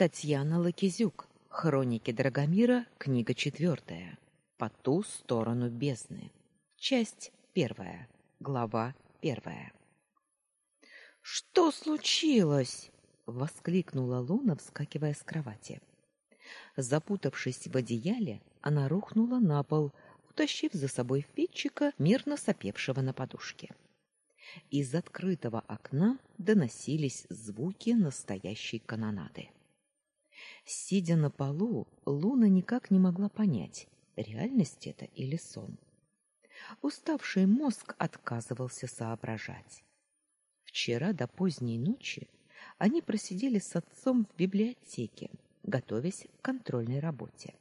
Татьяна Лакизюк. Хроники Драгомира. Книга четвертая. По ту сторону бездны. Часть первая. Глава первая. Что случилось? воскликнула Луна, вскакивая с кровати. Запутавшись в одеяле, она рухнула на пол, утащив за собой Фитчика, мирно сопевшего на подушке. Из открытого окна доносились звуки настоящей канонады. Сидя на полу, Луна никак не могла понять, реальность это или сон. Уставший мозг отказывался соображать. Вчера до поздней ночи они просидели с отцом в библиотеке, готовясь к контрольной работе.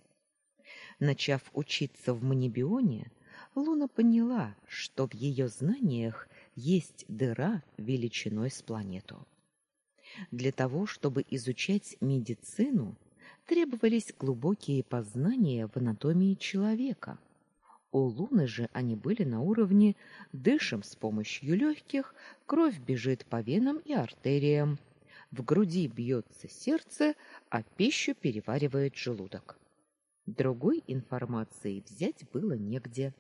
Начав учиться в Манибионе, Луна поняла, что в ее знаниях есть дыра величиной с планету. Для того, чтобы изучать медицину, требовались глубокие познания в анатомии человека. У Луны же они были на уровне дышим с помощью легких, кровь бежит по венам и артериям, в груди бьется сердце, а пищу переваривает желудок. Другой информации взять было негде.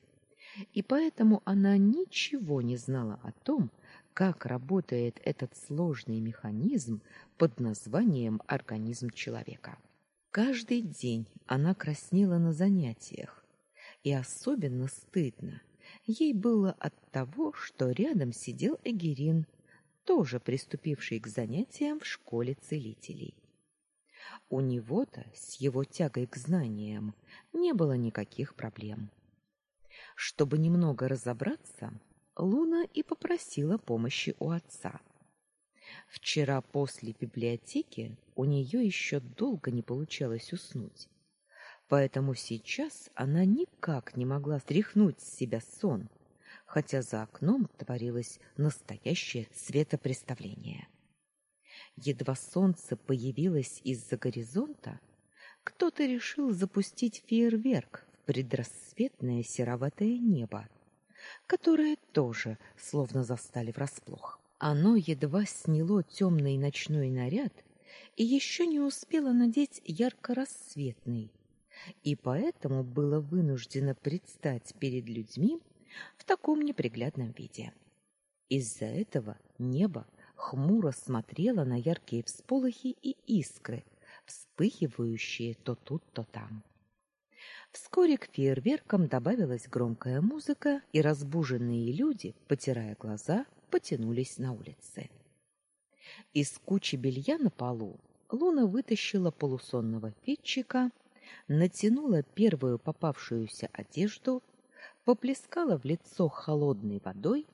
И поэтому она ничего не знала о том, как работает этот сложный механизм под названием организм человека. Каждый день она краснела на занятиях, и особенно стыдно ей было от того, что рядом сидел Эгерин, тоже приступивший к занятиям в школе целителей. У него-то с его тягой к знаниям не было никаких проблем. Чтобы немного разобраться, Луна и попросила помощи у отца. Вчера после библиотеки у нее еще долго не получалось уснуть. Поэтому сейчас она никак не могла стряхнуть с себя сон, хотя за окном творилось настоящее светопреставление. Едва солнце появилось из-за горизонта, кто-то решил запустить фейерверк в предрассветное сероватое небо которое тоже словно застали врасплох. Оно едва сняло темный ночной наряд и еще не успело надеть ярко-рассветный, и поэтому было вынуждено предстать перед людьми в таком неприглядном виде. Из-за этого небо хмуро смотрело на яркие всполохи и искры, вспыхивающие то тут, то там. Вскоре к фейерверкам добавилась громкая музыка, и разбуженные люди, потирая глаза, потянулись на улицы. Из кучи белья на полу Луна вытащила полусонного Фитчика, натянула первую попавшуюся одежду, поплескала в лицо холодной водой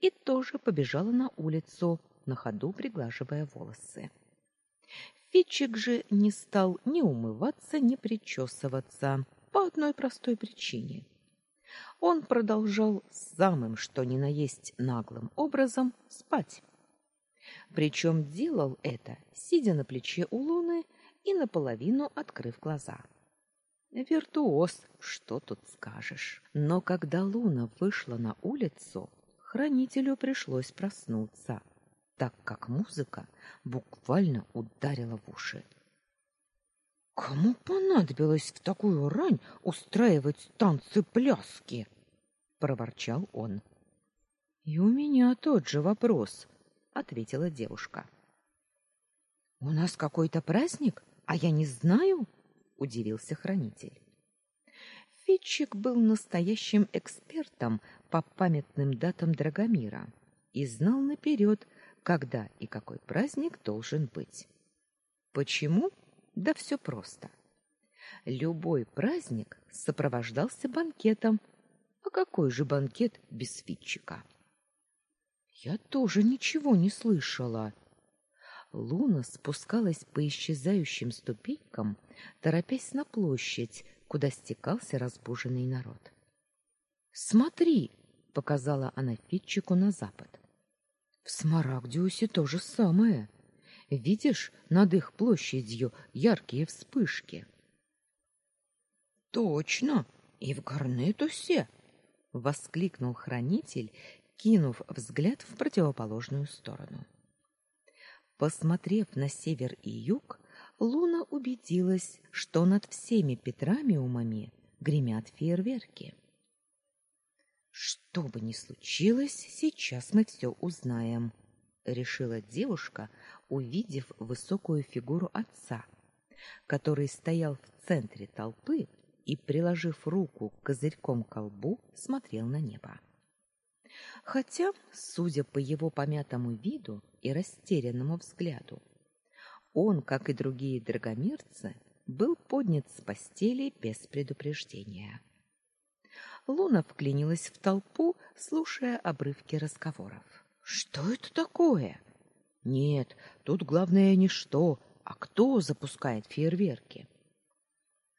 и тоже побежала на улицу, на ходу приглаживая волосы. Фитчик же не стал ни умываться, ни причесываться по одной простой причине. Он продолжал самым что ни на есть наглым образом спать. Причем делал это, сидя на плече у Луны и наполовину открыв глаза. Виртуоз, что тут скажешь. Но когда Луна вышла на улицу, хранителю пришлось проснуться, так как музыка буквально ударила в уши. Кому понадобилось в такую рань устраивать танцы-пляски? проворчал он. И у меня тот же вопрос, ответила девушка. У нас какой-то праздник, а я не знаю, удивился хранитель. Фитчик был настоящим экспертом по памятным датам Драгомира и знал наперед, когда и какой праздник должен быть. Почему? Да все просто. Любой праздник сопровождался банкетом. А какой же банкет без фитчика? Я тоже ничего не слышала. Луна спускалась по исчезающим ступенькам, торопясь на площадь, куда стекался разбуженный народ. "Смотри", показала она Фитчику на запад. В Смарагдиусе то же самое. Видишь, над их площадью яркие вспышки. Точно, и в Гарнетусе, воскликнул хранитель, кинув взгляд в противоположную сторону. Посмотрев на север и юг, Луна убедилась, что над всеми Петрамиумами гремят фейерверки. Что бы ни случилось, сейчас мы все узнаем, решила девушка, увидев высокую фигуру отца, который стоял в центре толпы и, приложив руку козырьком к колбу, смотрел на небо. Хотя, судя по его помятому виду и растерянному взгляду, он, как и другие драгомирцы, был поднят с постели без предупреждения. Луна вклинилась в толпу, слушая обрывки разговоров. Что это такое? Нет, тут главное не что, а кто запускает фейерверки.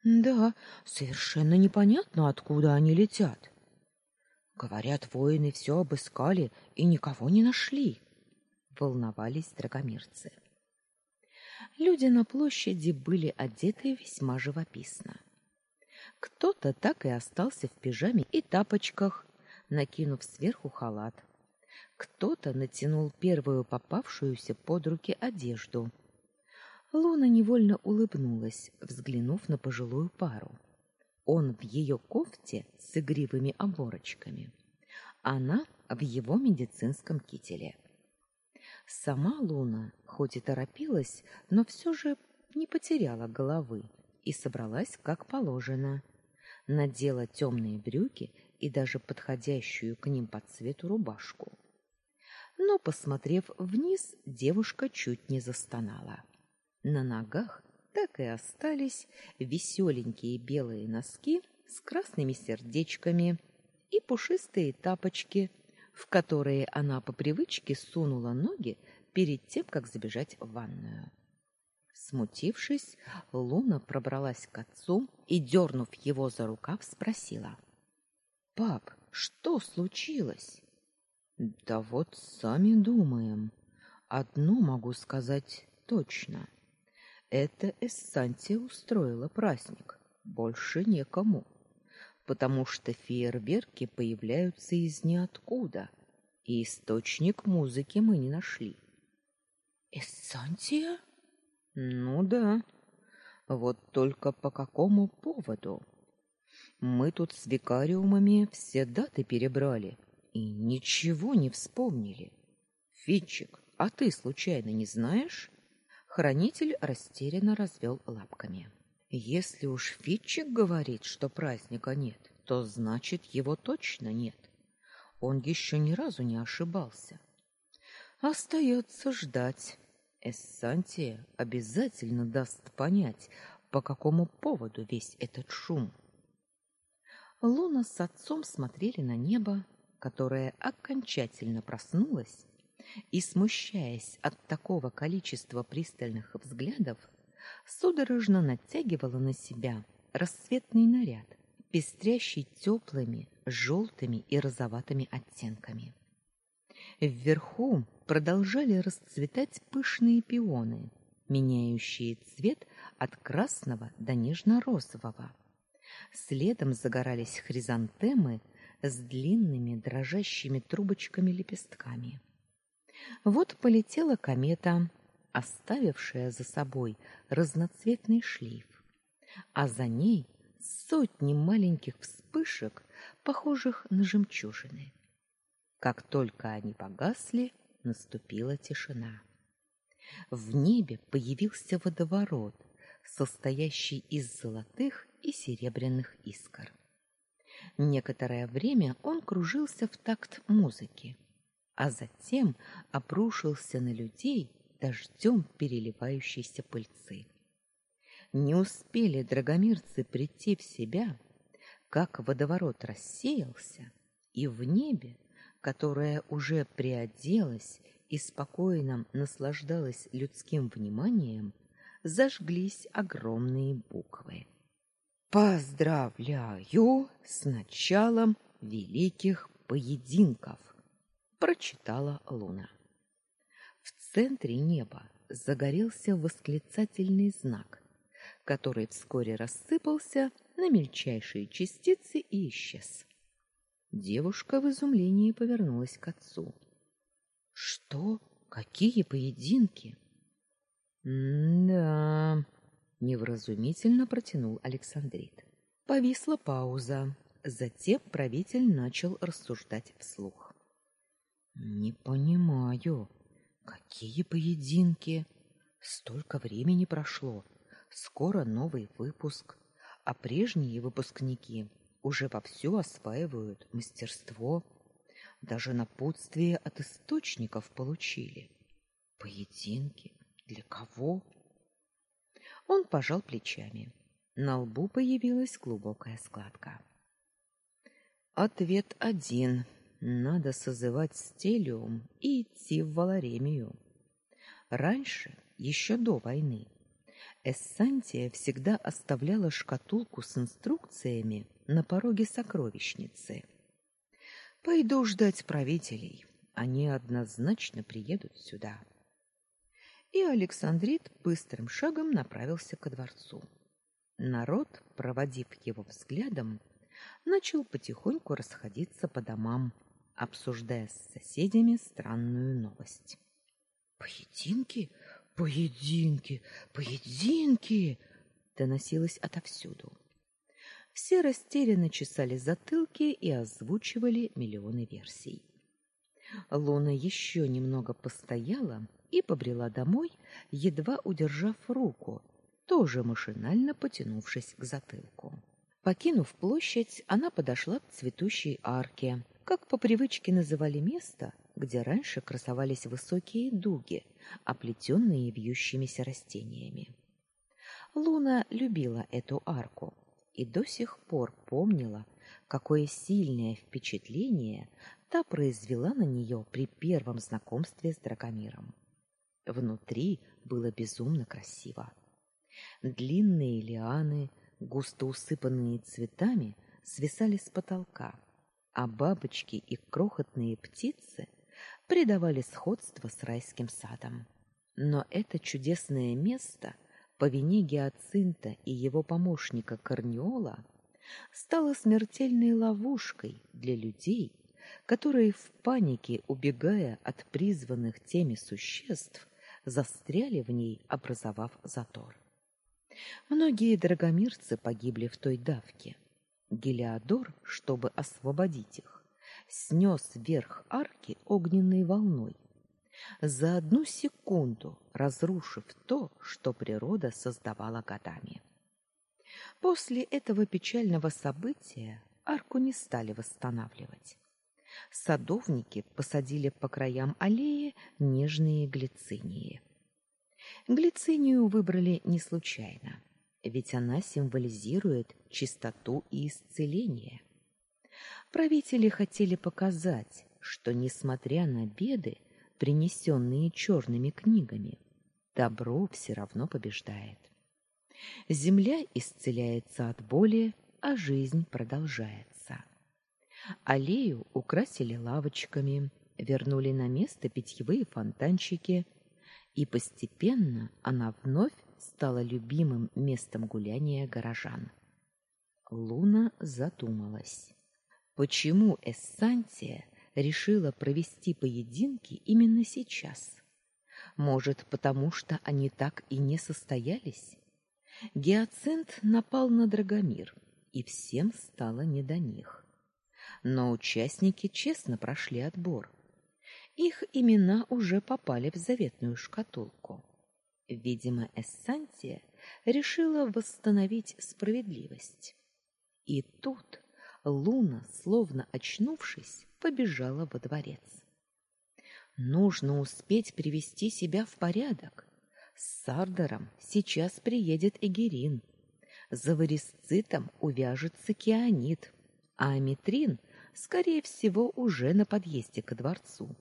Да, совершенно непонятно, откуда они летят. Говорят, воины все обыскали и никого не нашли. Волновались драгомирцы. Люди на площади были одеты весьма живописно. Кто-то так и остался в пижаме и тапочках, накинув сверху халат. Кто-то натянул первую попавшуюся под руки одежду. Луна невольно улыбнулась, взглянув на пожилую пару. Он в ее кофте с игривыми оборочками, она в его медицинском кителе. Сама Луна, хоть и торопилась, но все же не потеряла головы и собралась как положено. Надела темные брюки и даже подходящую к ним по цвету рубашку. Но, посмотрев вниз, девушка чуть не застонала. На ногах так и остались веселенькие белые носки с красными сердечками и пушистые тапочки в которые она по привычке сунула ноги перед тем, как забежать в ванную. Смутившись, Луна пробралась к отцу и, дернув его за рукав, спросила. — Пап, что случилось? — Да вот сами думаем. Одно могу сказать точно. Это Эссантия устроила праздник. Больше некому. — потому что фейерверки появляются из ниоткуда, и источник музыки мы не нашли. Эссантия? Ну да. Вот только по какому поводу? Мы тут с викариумами все даты перебрали и ничего не вспомнили. Фитчик, а ты случайно не знаешь? Хранитель растерянно развел лапками. Если уж Фитчик говорит, что праздника нет, то значит, его точно нет. Он еще ни разу не ошибался. Остается ждать. Эссантия обязательно даст понять, по какому поводу весь этот шум. Луна с отцом смотрели на небо, которое окончательно проснулось, и, смущаясь от такого количества пристальных взглядов, судорожно натягивала на себя рассветный наряд, пестрящий теплыми желтыми и розоватыми оттенками. Вверху продолжали расцветать пышные пионы, меняющие цвет от красного до нежно-розового. Следом загорались хризантемы с длинными дрожащими трубочками-лепестками. Вот полетела комета, оставившая за собой разноцветный шлейф, а за ней сотни маленьких вспышек, похожих на жемчужины. Как только они погасли, наступила тишина. В небе появился водоворот, состоящий из золотых и серебряных искр. Некоторое время он кружился в такт музыки, а затем обрушился на людей дождем переливающейся пыльцы. Не успели драгомирцы прийти в себя, как водоворот рассеялся, и в небе, которое уже приоделось и спокойно наслаждалось людским вниманием, зажглись огромные буквы. Поздравляю с началом великих поединков, прочитала Луна. В центре неба загорелся восклицательный знак, который вскоре рассыпался на мельчайшие частицы и исчез. Девушка в изумлении повернулась к отцу. Что? Какие поединки? М-да. Невразумительно протянул Александрит. Повисла пауза. Затем правитель начал рассуждать вслух. Не понимаю, какие поединки? Столько времени прошло. Скоро новый выпуск, а прежние выпускники уже вовсю осваивают мастерство, даже напутствие от источников получили. Поединки для кого? Он пожал плечами. На лбу появилась глубокая складка. Ответ один. Надо созывать стелиум и идти в Валаремию. Раньше, еще до войны, Эссантия всегда оставляла шкатулку с инструкциями на пороге сокровищницы. Пойду ждать правителей. Они однозначно приедут сюда. И Александрит быстрым шагом направился ко дворцу. Народ, проводив его взглядом, начал потихоньку расходиться по домам, обсуждая с соседями странную новость. Поединки, поединки, поединки доносилось отовсюду. Все растерянно чесали затылки и озвучивали миллионы версий. Луна еще немного постояла и побрела домой, едва удержав руку, тоже машинально потянувшись к затылку. Покинув площадь, она подошла к цветущей арке, как по привычке называли место, где раньше красовались высокие дуги, оплетенные вьющимися растениями. Луна любила эту арку и до сих пор помнила, какое сильное впечатление та произвела на нее при первом знакомстве с Драгомиром. Внутри было безумно красиво. Длинные лианы, густо усыпанные цветами, свисали с потолка, а бабочки и крохотные птицы придавали сходство с райским садом. Но это чудесное место по вине гиацинта и его помощника Корниола стало смертельной ловушкой для людей, которые в панике, убегая от призванных теми существ, застряли в ней, образовав затор. Многие драгомирцы погибли в той давке. Гелиодор, чтобы освободить их, снес верх арки огненной волной, за одну секунду разрушив то, что природа создавала годами. После этого печального события арку не стали восстанавливать. Садовники посадили по краям аллеи нежные глицинии. Глицинию выбрали не случайно, ведь она символизирует чистоту и исцеление. Правители хотели показать, что несмотря на беды, принесенные черными книгами, добро все равно побеждает. Земля исцеляется от боли, а жизнь продолжается. Аллею украсили лавочками, вернули на место питьевые фонтанчики, и постепенно она вновь стала любимым местом гуляния горожан. Луна задумалась. Почему Эссантия решила провести поединки именно сейчас? Может, потому что они так и не состоялись? Гиацинт напал на Драгомир, и всем стало не до них. Но участники честно прошли отбор. Их имена уже попали в заветную шкатулку. Видимо, Эссантия решила восстановить справедливость. И тут Луна, словно очнувшись, побежала во дворец. Нужно успеть привести себя в порядок. С Сардаром сейчас приедет Эгерин. За варисцитом увяжется Кианит, а Аметрин, скорее всего, уже на подъезде к дворцу.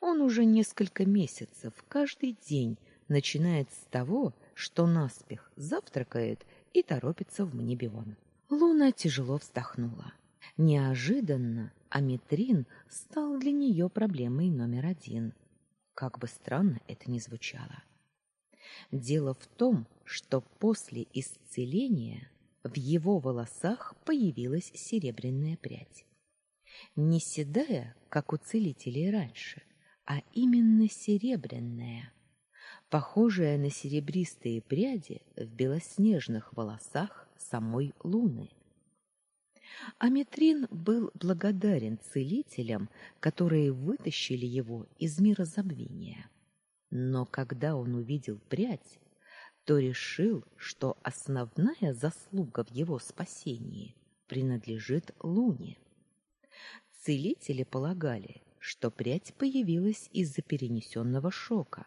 Он уже несколько месяцев каждый день начинает с того, что наспех завтракает и торопится в Мнебион. Луна тяжело вздохнула. Неожиданно Аметрин стал для нее проблемой номер один. Как бы странно это ни звучало. Дело в том, что после исцеления в его волосах появилась серебряная прядь. Не седая, как у целителей раньше, а именно серебряная. похожая на серебристые пряди в белоснежных волосах самой Луны. Аметрин был благодарен целителям, которые вытащили его из мира забвения. Но когда он увидел прядь, то решил, что основная заслуга в его спасении принадлежит Луне. Целители полагали, что прядь появилась из-за перенесенного шока.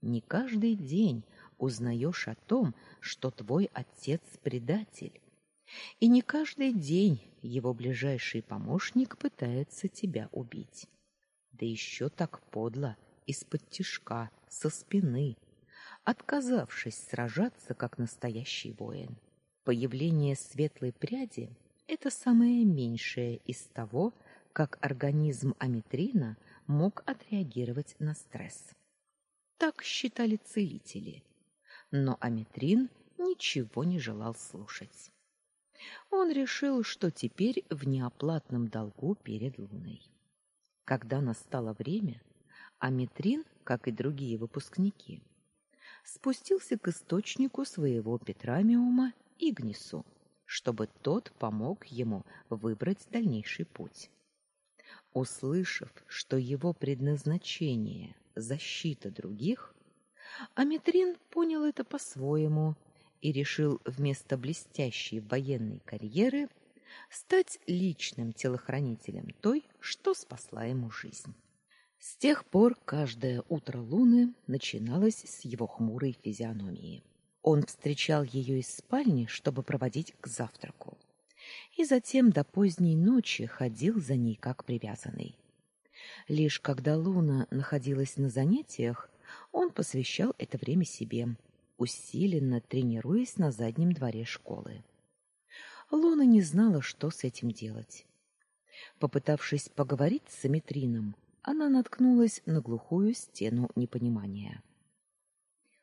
Не каждый день узнаешь о том, что твой отец предатель. И не каждый день его ближайший помощник пытается тебя убить. Да еще так подло, из-под тишка, со спины, отказавшись сражаться как настоящий воин. Появление светлой пряди это самое меньшее из того, как организм Аметрина мог отреагировать на стресс. Так считали целители. Но Аметрин ничего не желал слушать. Он решил, что теперь в неоплатном долгу перед Луной. Когда настало время, Аметрин, как и другие выпускники, спустился к источнику своего Петрамиума Игнису, чтобы тот помог ему выбрать дальнейший путь. Услышав, что его предназначение защита других, Аметрин понял это по-своему и решил вместо блестящей военной карьеры стать личным телохранителем той, что спасла ему жизнь. С тех пор каждое утро Луны начиналось с его хмурой физиономии. Он встречал ее из спальни, чтобы проводить к завтраку, и затем до поздней ночи ходил за ней как привязанный. Лишь когда Луна находилась на занятиях, он посвящал это время себе, усиленно тренируясь на заднем дворе школы. Луна не знала, что с этим делать. Попытавшись поговорить с Симметрином, она наткнулась на глухую стену непонимания.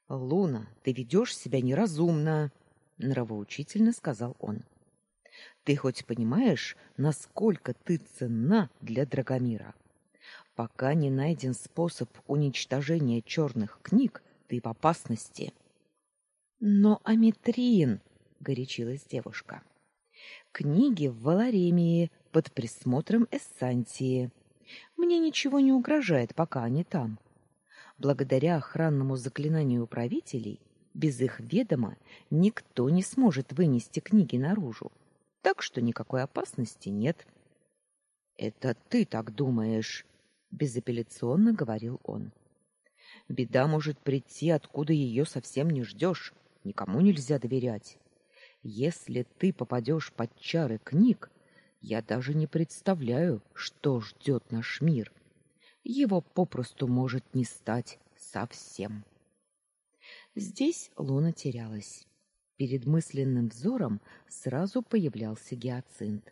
Луна, ты ведешь себя неразумно, нравоучительно сказал он. Ты хоть понимаешь, насколько ты ценна для Драгомира? Пока не найден способ уничтожения черных книг, ты в опасности. Но Аметрин, горячилась девушка. Книги в Валаремии под присмотром Эссантии. Мне ничего не угрожает, пока они там. Благодаря охранному заклинанию правителей, без их ведома никто не сможет вынести книги наружу. Так что никакой опасности нет. Это ты так думаешь, безапелляционно говорил он. Беда может прийти, откуда ее совсем не ждешь. Никому нельзя доверять. Если ты попадешь под чары книг, я даже не представляю, что ждет наш мир. Его попросту может не стать совсем. Здесь Луна терялась. Перед мысленным взором сразу появлялся Гиацинт.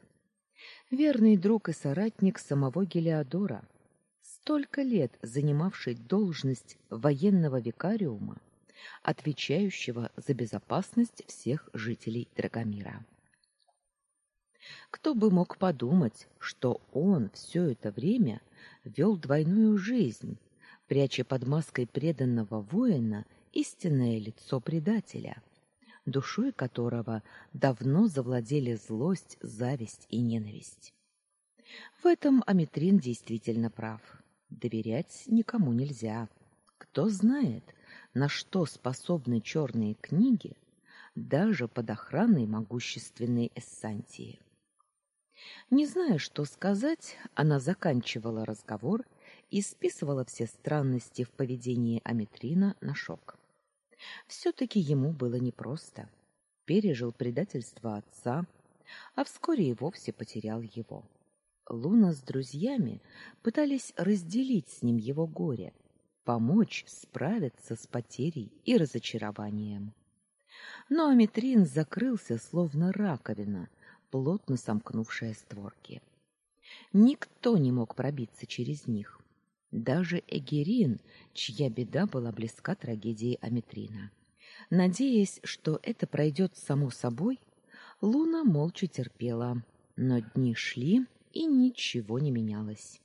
Верный друг и соратник самого Гелиодора, столько лет занимавший должность военного викариума, отвечающего за безопасность всех жителей Драгомира. Кто бы мог подумать, что он все это время вел двойную жизнь, пряча под маской преданного воина истинное лицо предателя, душой которого давно завладели злость, зависть и ненависть. В этом Аметрин действительно прав. Доверять никому нельзя. Кто знает, на что способны черные книги даже под охраной могущественной Эссантии. Не зная, что сказать, она заканчивала разговор и списывала все странности в поведении Аметрина на шок. Все таки ему было непросто. Пережил предательство отца, а вскоре и вовсе потерял его. Луна с друзьями пытались разделить с ним его горе, помочь справиться с потерей и разочарованием. Но Аметрин закрылся словно раковина, плотно сомкнувшая створки. Никто не мог пробиться через них. Даже Эгерин, чья беда была близка трагедии Аметрина. Надеясь, что это пройдет само собой, Луна молча терпела, но дни шли, и ничего не менялось.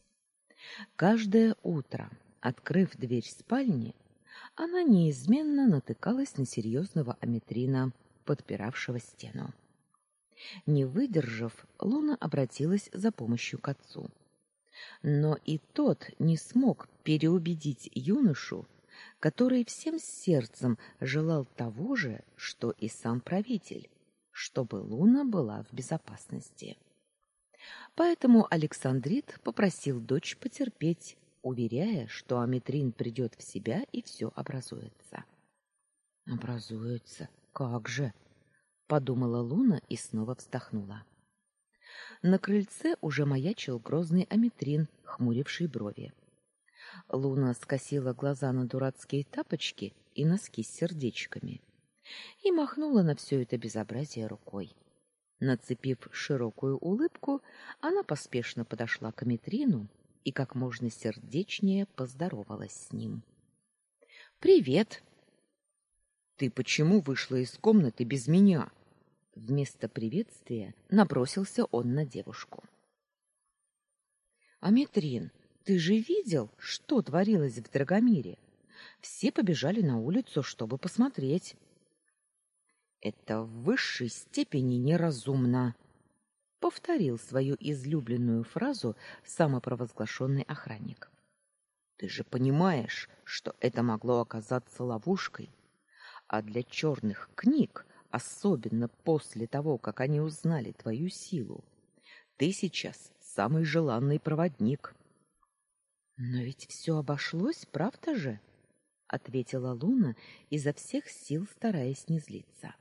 Каждое утро Открыв дверь спальни, она неизменно натыкалась на серьезного аметрина, подпиравшего стену. Не выдержав, Луна обратилась за помощью к отцу. Но и тот не смог переубедить юношу, который всем сердцем желал того же, что и сам правитель, чтобы Луна была в безопасности. Поэтому Александрит попросил дочь потерпеть, уверяя, что Аметрин придет в себя и все образуется. Образуется, как же, подумала Луна и снова вздохнула. На крыльце уже маячил грозный Аметрин, хмуривший брови. Луна скосила глаза на дурацкие тапочки и носки с сердечками и махнула на все это безобразие рукой. Нацепив широкую улыбку, она поспешно подошла к Аметрину и как можно сердечнее поздоровалась с ним. Привет. Ты почему вышла из комнаты без меня? Вместо приветствия набросился он на девушку. Аметрин, ты же видел, что творилось в Драгомире? Все побежали на улицу, чтобы посмотреть. Это в высшей степени неразумно, повторил свою излюбленную фразу самопровозглашенный охранник. Ты же понимаешь, что это могло оказаться ловушкой, а для черных книг, особенно после того, как они узнали твою силу, ты сейчас самый желанный проводник. Но ведь все обошлось, правда же? ответила Луна, изо всех сил стараясь не злиться.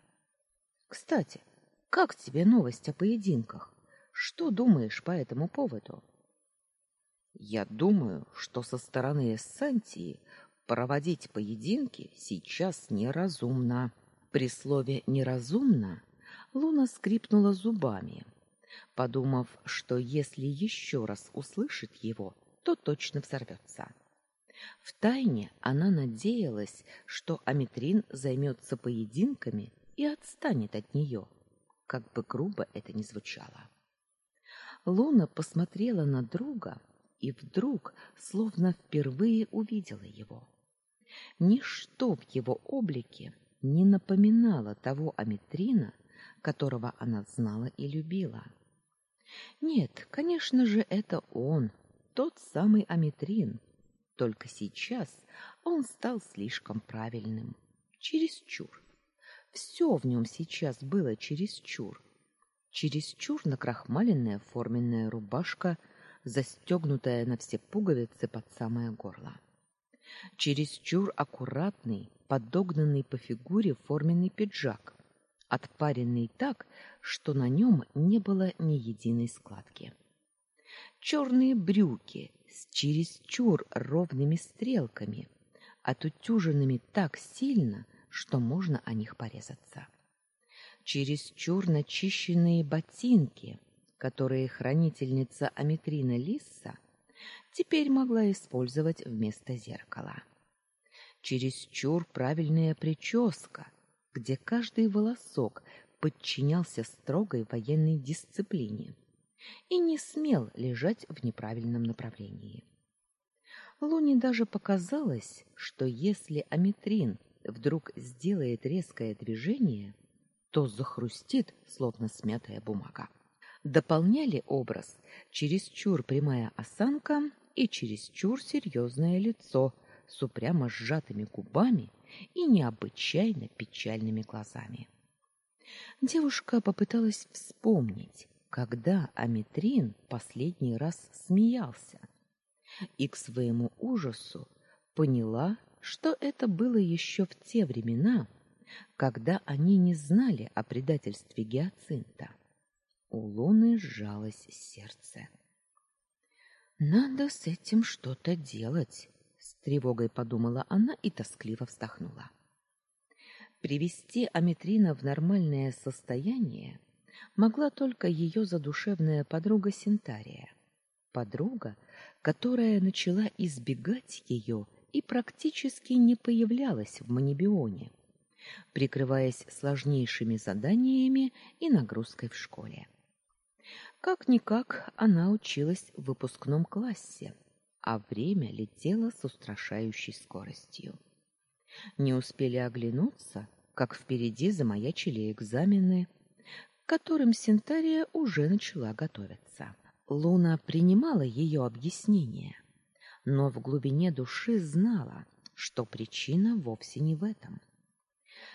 Кстати, как тебе новость о поединках? Что думаешь по этому поводу? Я думаю, что со стороны Эссантии проводить поединки сейчас неразумно. При слове неразумно Луна скрипнула зубами, подумав, что если еще раз услышит его, то точно взорвется. Втайне она надеялась, что Аметрин займется поединками и отстанет от нее, как бы грубо это ни звучало. Луна посмотрела на друга и вдруг словно впервые увидела его. Ничто в его облике не напоминало того Аметрина, которого она знала и любила. Нет, конечно же, это он, тот самый Аметрин. Только сейчас он стал слишком правильным, чересчур. Все в нем сейчас было чересчур. Чересчур накрахмаленная форменная рубашка, застегнутая на все пуговицы под самое горло. Чересчур аккуратный, подогнанный по фигуре форменный пиджак, отпаренный так, что на нем не было ни единой складки. Черные брюки с чересчур ровными стрелками, отутюженными так сильно, что можно о них порезаться. Через чур начищенные ботинки, которые хранительница Аметрина Лисса теперь могла использовать вместо зеркала. Через чур правильная прическа, где каждый волосок подчинялся строгой военной дисциплине и не смел лежать в неправильном направлении. Луне даже показалось, что если Аметрин вдруг сделает резкое движение, то захрустит, словно смятая бумага. Дополняли образ чересчур прямая осанка и чересчур серьезное лицо с упрямо сжатыми губами и необычайно печальными глазами. Девушка попыталась вспомнить, когда Аметрин последний раз смеялся, и к своему ужасу поняла, что это было еще в те времена, когда они не знали о предательстве Гиацинта. У Луны сжалось сердце. Надо с этим что-то делать, с тревогой подумала она и тоскливо вздохнула. Привести Аметрина в нормальное состояние могла только ее задушевная подруга Синтария, подруга, которая начала избегать ее и практически не появлялась в Манибионе, прикрываясь сложнейшими заданиями и нагрузкой в школе. Как никак она училась в выпускном классе, а время летело с устрашающей скоростью. Не успели оглянуться, как впереди замаячили экзамены, к которым Синтария уже начала готовиться. Луна принимала ее объяснение, но в глубине души знала, что причина вовсе не в этом.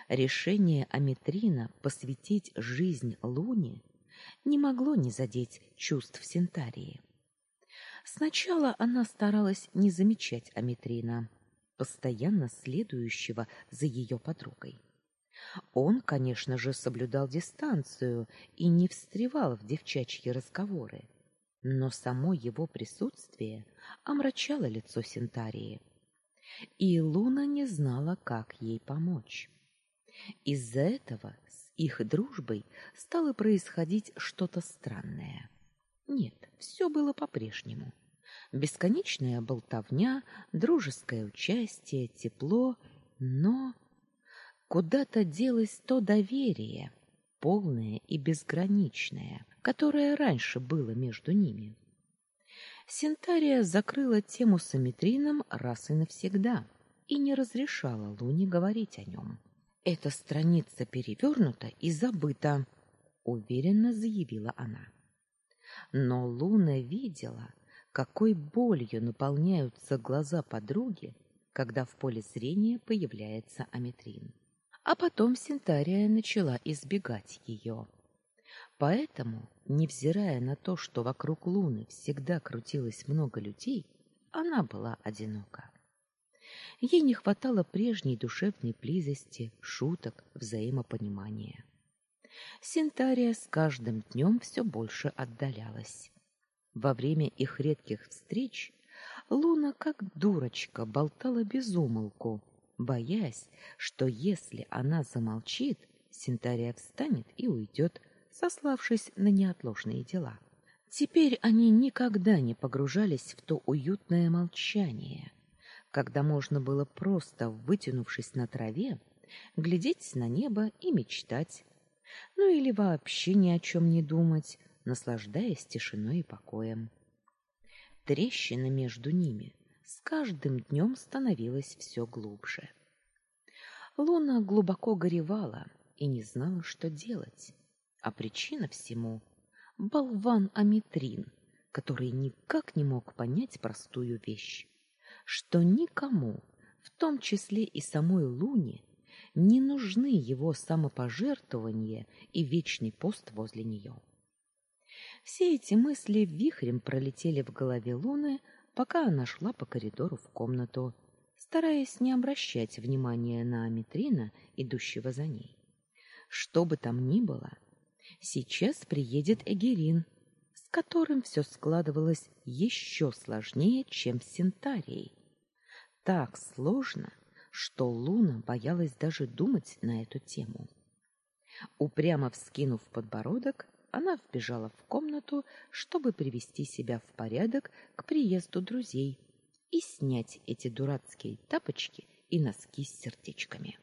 Решение Аметрина посвятить жизнь Луне не могло не задеть чувств Синтарии. Сначала она старалась не замечать Аметрина, постоянно следующего за ее подругой. Он, конечно же, соблюдал дистанцию и не встревал в девчачьи разговоры, но само его присутствие омрачало лицо Синтарии. И Луна не знала, как ей помочь. Из-за этого их дружбой стало происходить что-то странное. Нет, все было по-прежнему. Бесконечная болтовня, дружеское участие, тепло, но куда-то делось то доверие, полное и безграничное, которое раньше было между ними. Синтария закрыла тему с Аметрином раз и навсегда и не разрешала Луне говорить о нем. Эта страница перевернута и забыта, уверенно заявила она. Но Луна видела, какой болью наполняются глаза подруги, когда в поле зрения появляется Аметрин. А потом Синтария начала избегать ее. Поэтому, невзирая на то, что вокруг Луны всегда крутилось много людей, она была одинока. Ей не хватало прежней душевной близости, шуток, взаимопонимания. Синтария с каждым днем все больше отдалялась. Во время их редких встреч Луна, как дурочка, болтала без умолку, боясь, что если она замолчит, Синтария встанет и уйдет, сославшись на неотложные дела. Теперь они никогда не погружались в то уютное молчание, когда можно было просто, вытянувшись на траве, глядеть на небо и мечтать, ну или вообще ни о чем не думать, наслаждаясь тишиной и покоем. Трещина между ними с каждым днем становилась все глубже. Луна глубоко горевала и не знала, что делать, а причина всему — болван Аметрин, который никак не мог понять простую вещь что никому, в том числе и самой Луне, не нужны его самопожертвование и вечный пост возле нее. Все эти мысли вихрем пролетели в голове Луны, пока она шла по коридору в комнату, стараясь не обращать внимания на Аметрина, идущего за ней. Что бы там ни было, сейчас приедет Эгерин, которым все складывалось еще сложнее, чем с Синтарией. Так сложно, что Луна боялась даже думать на эту тему. Упрямо вскинув подбородок, она вбежала в комнату, чтобы привести себя в порядок к приезду друзей и снять эти дурацкие тапочки и носки с сердечками.